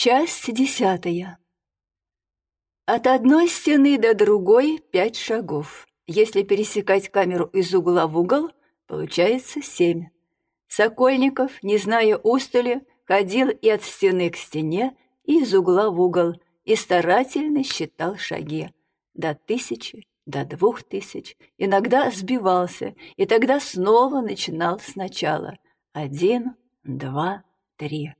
Часть десятая. От одной стены до другой пять шагов. Если пересекать камеру из угла в угол, получается семь. Сокольников, не зная устали, ходил и от стены к стене, и из угла в угол, и старательно считал шаги. До тысячи, до двух тысяч, иногда сбивался, и тогда снова начинал сначала. Один, два, три.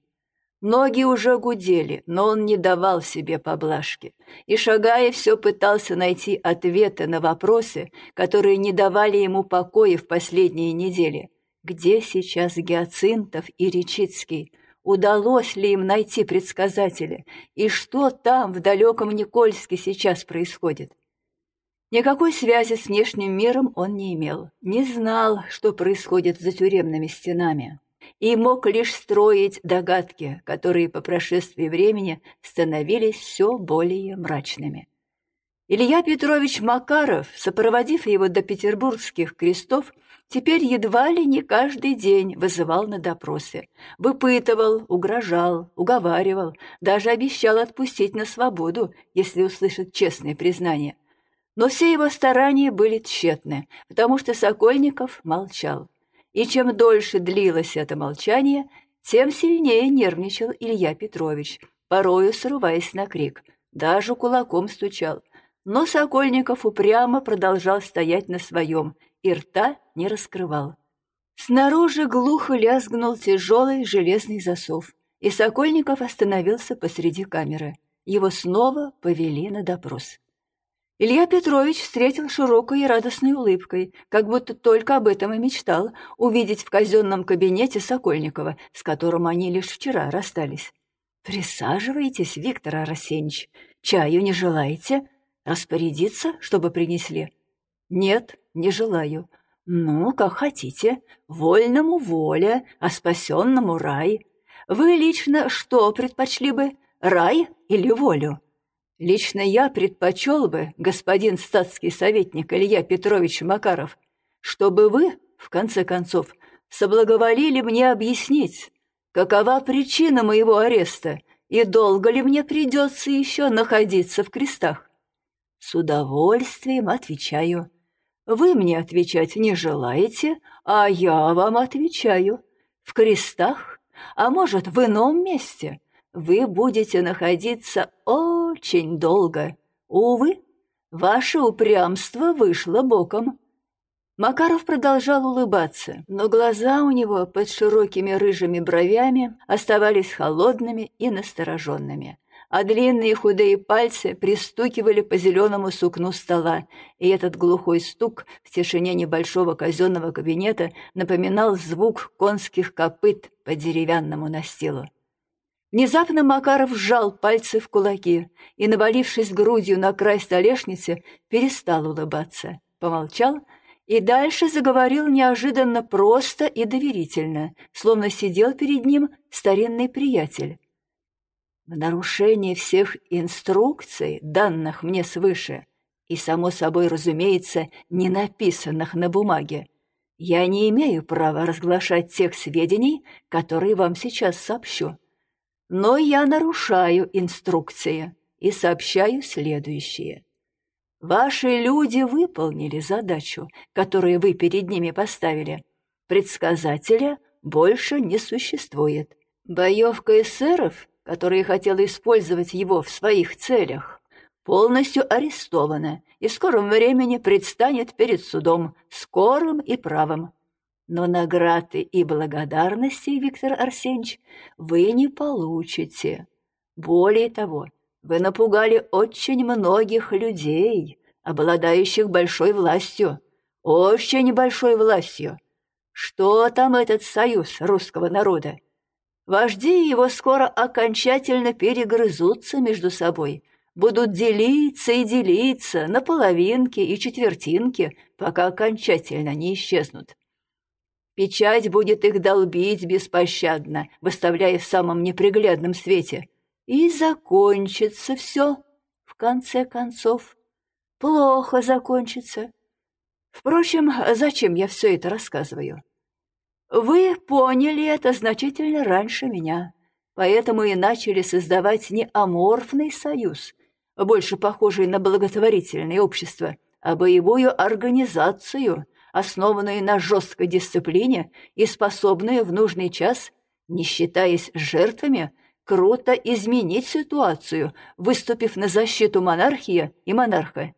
Ноги уже гудели, но он не давал себе поблажки. И, шагая, все пытался найти ответы на вопросы, которые не давали ему покоя в последние недели. Где сейчас Гиацинтов и Речицкий? Удалось ли им найти предсказателя? И что там, в далеком Никольске, сейчас происходит? Никакой связи с внешним миром он не имел, не знал, что происходит за тюремными стенами и мог лишь строить догадки, которые по прошествии времени становились все более мрачными. Илья Петрович Макаров, сопроводив его до петербургских крестов, теперь едва ли не каждый день вызывал на допросы, выпытывал, угрожал, уговаривал, даже обещал отпустить на свободу, если услышит честное признание. Но все его старания были тщетны, потому что Сокольников молчал. И чем дольше длилось это молчание, тем сильнее нервничал Илья Петрович, порою срываясь на крик, даже кулаком стучал. Но Сокольников упрямо продолжал стоять на своем и рта не раскрывал. Снаружи глухо лязгнул тяжелый железный засов, и Сокольников остановился посреди камеры. Его снова повели на допрос. Илья Петрович встретил широкой и радостной улыбкой, как будто только об этом и мечтал, увидеть в казенном кабинете Сокольникова, с которым они лишь вчера расстались. «Присаживайтесь, Виктор Арсеньевич. Чаю не желаете? Распорядиться, чтобы принесли?» «Нет, не желаю. Ну, как хотите. Вольному воля, а спасенному рай. Вы лично что предпочли бы, рай или волю?» Лично я предпочел бы, господин статский советник Илья Петрович Макаров, чтобы вы, в конце концов, соблаговолили мне объяснить, какова причина моего ареста и долго ли мне придется еще находиться в крестах. С удовольствием отвечаю. Вы мне отвечать не желаете, а я вам отвечаю. В крестах, а может, в ином месте — вы будете находиться очень долго. Увы, ваше упрямство вышло боком». Макаров продолжал улыбаться, но глаза у него под широкими рыжими бровями оставались холодными и настороженными, а длинные худые пальцы пристукивали по зеленому сукну стола, и этот глухой стук в тишине небольшого казенного кабинета напоминал звук конских копыт по деревянному настилу. Внезапно Макаров сжал пальцы в кулаки и, навалившись грудью на край столешницы, перестал улыбаться, помолчал и дальше заговорил неожиданно просто и доверительно, словно сидел перед ним старинный приятель. В нарушение всех инструкций, данных мне свыше, и, само собой, разумеется, не написанных на бумаге, я не имею права разглашать тех сведений, которые вам сейчас сообщу. Но я нарушаю инструкции и сообщаю следующее. Ваши люди выполнили задачу, которую вы перед ними поставили. Предсказателя больше не существует. Боевка эсеров, которая хотела использовать его в своих целях, полностью арестована и в скором времени предстанет перед судом, скорым и правым. Но награды и благодарности, Виктор Арсеньевич, вы не получите. Более того, вы напугали очень многих людей, обладающих большой властью, очень большой властью. Что там этот союз русского народа? Вожди его скоро окончательно перегрызутся между собой, будут делиться и делиться на половинки и четвертинки, пока окончательно не исчезнут. Печать будет их долбить беспощадно, выставляя в самом неприглядном свете. И закончится все, в конце концов. Плохо закончится. Впрочем, зачем я все это рассказываю? Вы поняли это значительно раньше меня. поэтому и начали создавать не аморфный союз, больше похожий на благотворительное общество, а боевую организацию, основанную на жесткой дисциплине и способную в нужный час, не считаясь жертвами, круто изменить ситуацию, выступив на защиту монархии и монарха.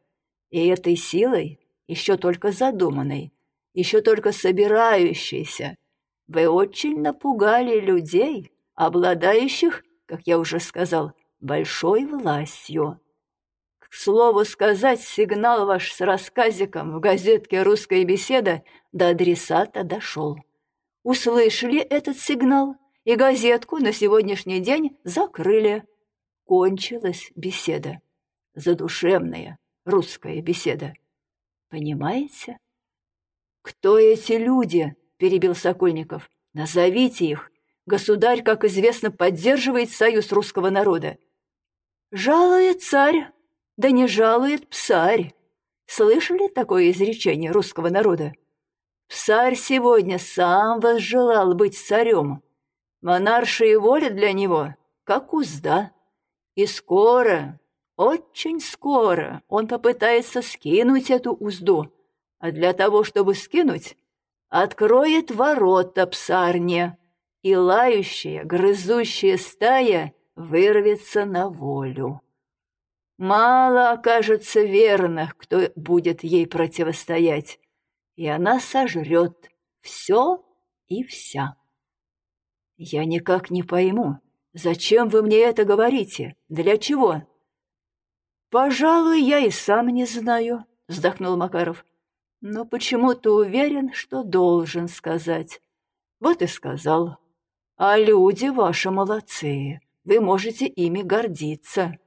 И этой силой, еще только задуманной, еще только собирающейся, вы очень напугали людей, обладающих, как я уже сказал, большой властью. К слову сказать, сигнал ваш с рассказиком в газетке «Русская беседа» до адресата дошел. Услышали этот сигнал и газетку на сегодняшний день закрыли. Кончилась беседа. Задушевная русская беседа. Понимаете? «Кто эти люди?» — перебил Сокольников. «Назовите их. Государь, как известно, поддерживает союз русского народа». «Жалует царь, да не жалует псарь». Слышали такое изречение русского народа? Псарь сегодня сам возжелал быть царем. Монаршая воля для него, как узда. И скоро, очень скоро он попытается скинуть эту узду, а для того, чтобы скинуть, откроет ворота псарне, и лающая, грызущая стая вырвется на волю. Мало окажется верных, кто будет ей противостоять, и она сожрет все и вся. «Я никак не пойму, зачем вы мне это говорите? Для чего?» «Пожалуй, я и сам не знаю», — вздохнул Макаров. «Но почему-то уверен, что должен сказать. Вот и сказал. А люди ваши молодцы, вы можете ими гордиться».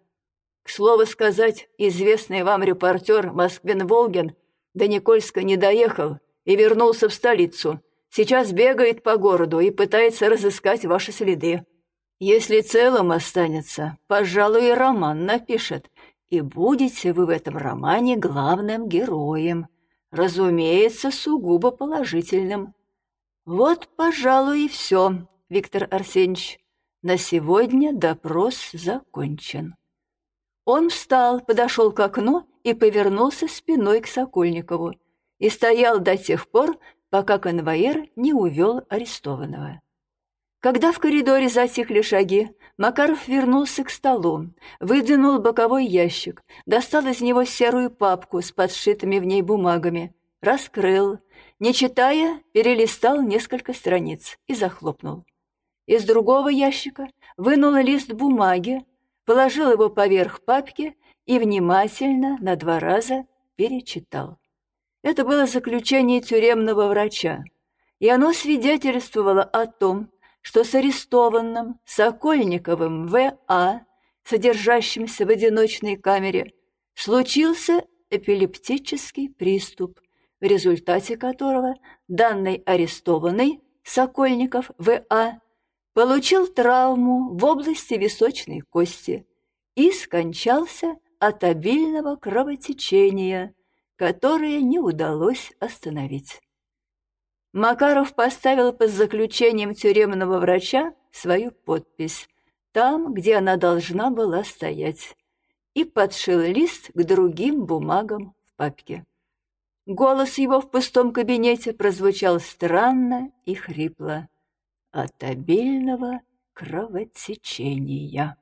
К слову сказать, известный вам репортер Москвин Волгин до Никольска не доехал и вернулся в столицу — Сейчас бегает по городу и пытается разыскать ваши следы. Если целым останется, пожалуй, и роман напишет, и будете вы в этом романе главным героем. Разумеется, сугубо положительным. Вот, пожалуй, и все, Виктор Арсеньевич. На сегодня допрос закончен. Он встал, подошел к окну и повернулся спиной к Сокольникову и стоял до тех пор, пока конвоир не увел арестованного. Когда в коридоре затихли шаги, Макаров вернулся к столу, выдвинул боковой ящик, достал из него серую папку с подшитыми в ней бумагами, раскрыл, не читая, перелистал несколько страниц и захлопнул. Из другого ящика вынул лист бумаги, положил его поверх папки и внимательно на два раза перечитал. Это было заключение тюремного врача, и оно свидетельствовало о том, что с арестованным Сокольниковым В.А., содержащимся в одиночной камере, случился эпилептический приступ, в результате которого данный арестованный Сокольников В.А. получил травму в области височной кости и скончался от обильного кровотечения – которое не удалось остановить. Макаров поставил под заключением тюремного врача свою подпись там, где она должна была стоять, и подшил лист к другим бумагам в папке. Голос его в пустом кабинете прозвучал странно и хрипло от обильного кровотечения.